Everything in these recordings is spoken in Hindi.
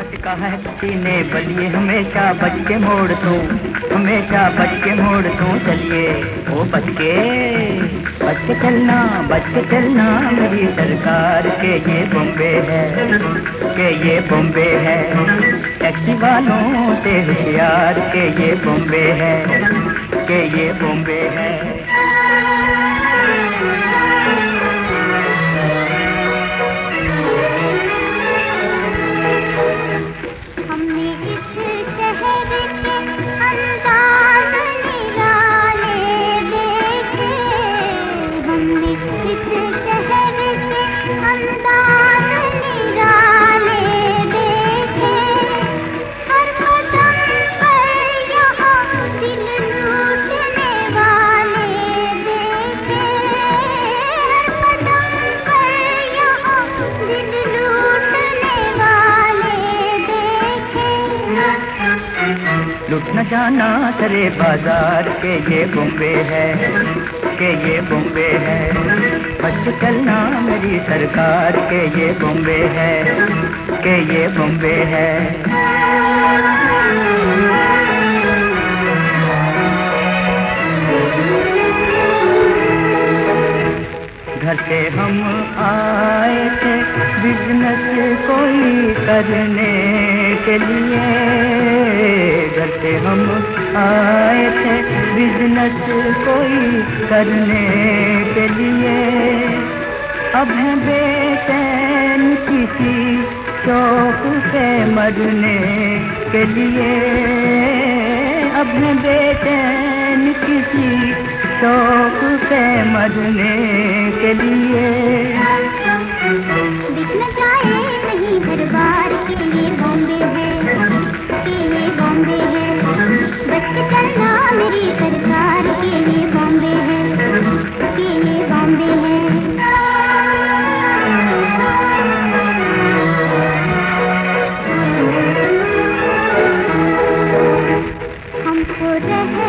सच है किसी ने बलिए, हमेशा बच के मोड़ तू हमेशा बच के मोड़ तू चलिए। ओ बच के बच के चलना बच के चलना, मेरी सरकार के ये बॉम्बे है, के ये बॉम्बे है। टैक्सी वालों से होशियार के ये बॉम्बे है, के ये बॉम्बे है। लुट न जाना सरे बाज़ार के ये बॉम्बे है, के ये बॉम्बे है। बच चलना मेरी सरकार के ये बॉम्बे है, के ये बॉम्बे है। घर से हम आए थे बिज़नेस कोई करने के लिए। से हम आए थे बिज़नेस कोई करने के लिए। अब है बेचैन किसी शौक से मरने के लिए। अब है बेचैन किसी शौक से मरने के लिए। बिकना जाए नहीं घर बार के ये good.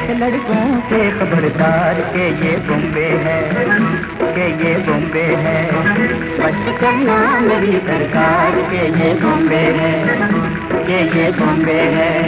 ऐसे लड़कों से खबरदार के ये बॉम्बे है, के ये बॉम्बे है। बच मेरी सरकार के ये बॉम्बे है, के ये बॉम्बे है।